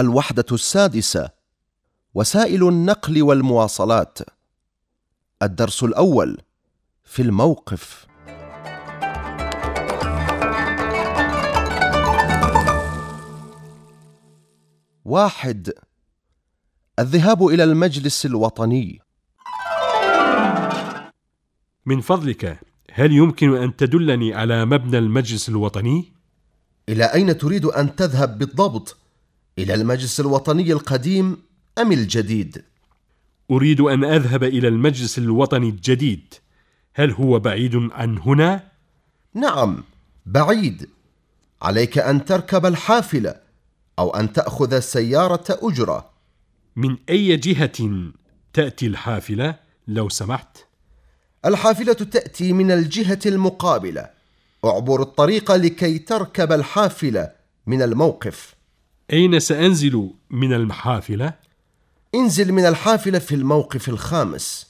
الوحدة السادسة وسائل النقل والمواصلات الدرس الأول في الموقف واحد الذهاب إلى المجلس الوطني من فضلك هل يمكن أن تدلني على مبنى المجلس الوطني؟ إلى أين تريد أن تذهب بالضبط؟ إلى المجلس الوطني القديم أم الجديد؟ أريد أن أذهب إلى المجلس الوطني الجديد هل هو بعيد عن هنا؟ نعم بعيد عليك أن تركب الحافلة أو أن تأخذ السيارة أجرة من أي جهة تأتي الحافلة لو سمحت؟ الحافلة تأتي من الجهة المقابلة أعبر الطريق لكي تركب الحافلة من الموقف أين سأنزل من الحافلة؟ انزل من الحافلة في الموقف الخامس